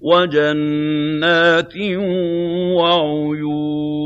وَجَنَّاتٍ وَعُيُونٍ